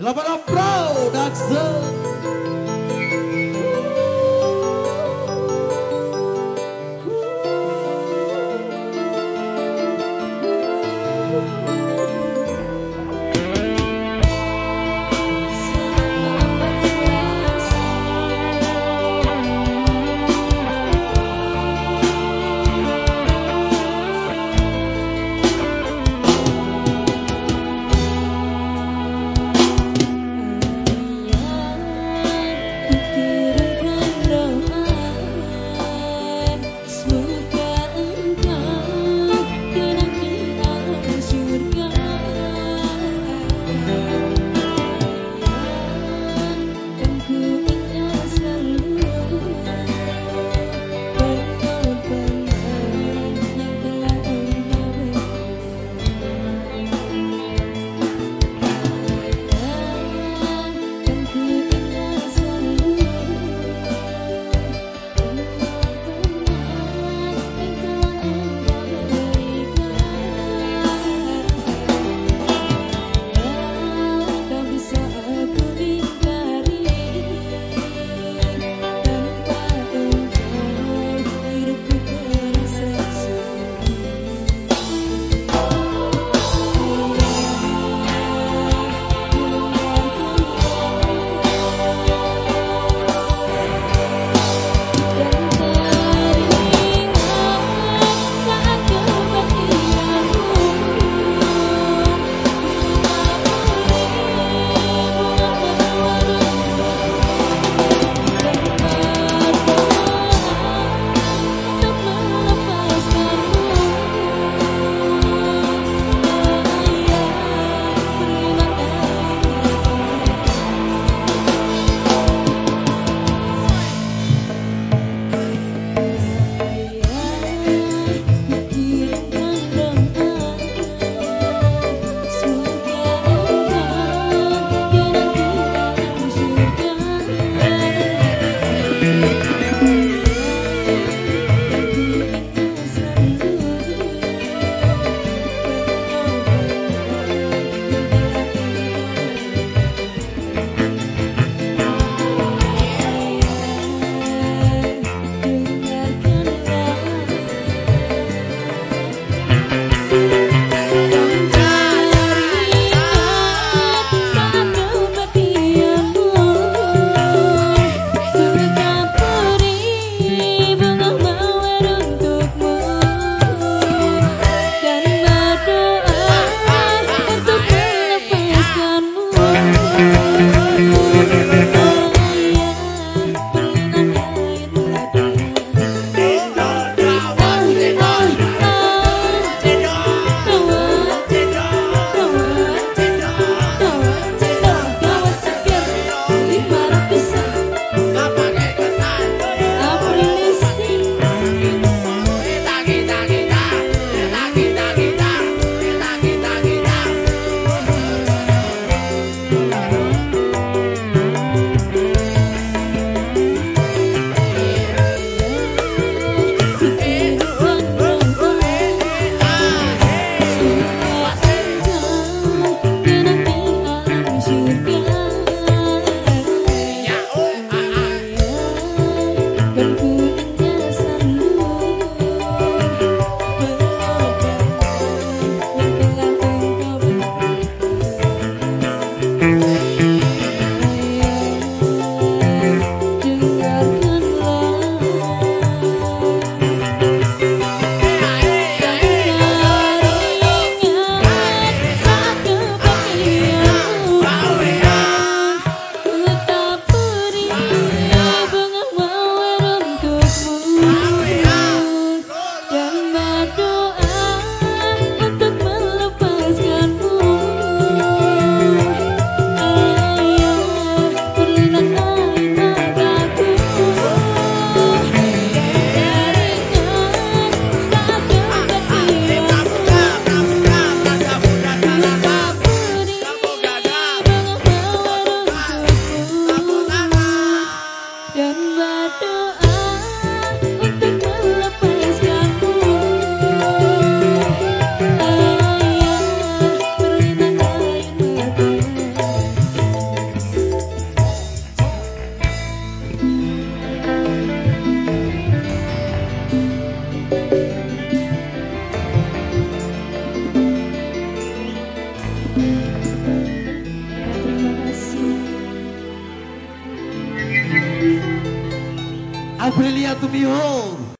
Love and proud, that's the Aprilia, tu me ouve.